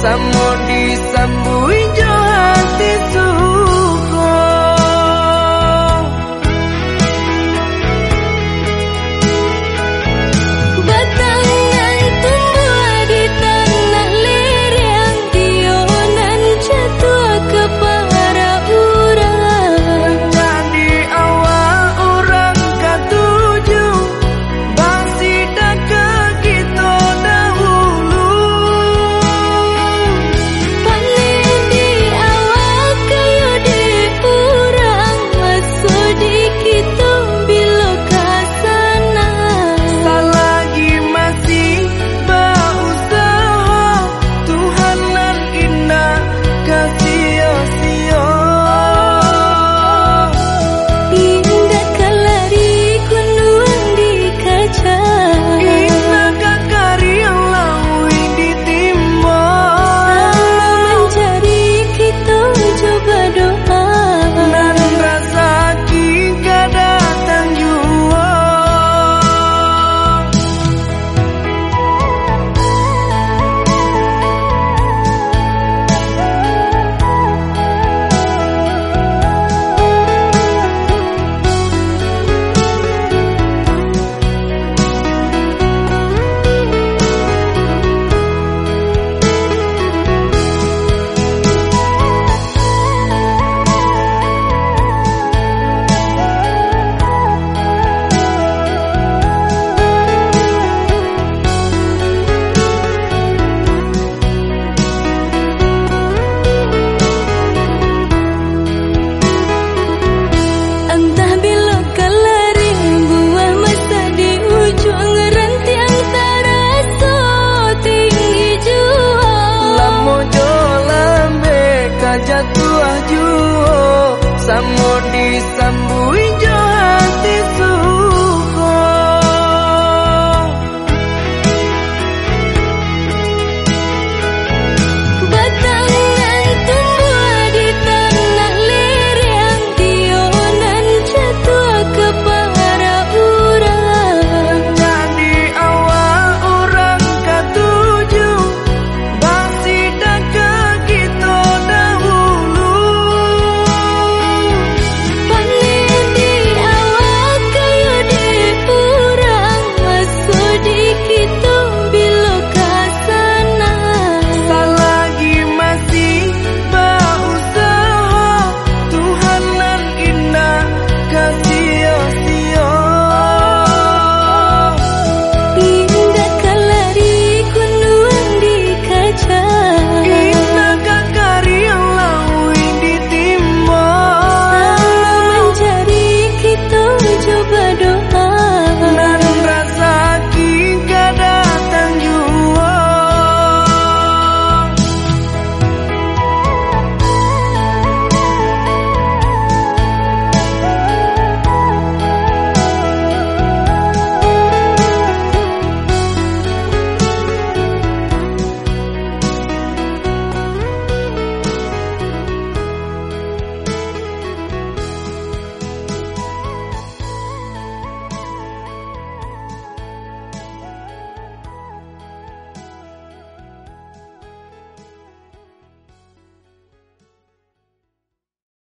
pasamos. Samo disambui jauh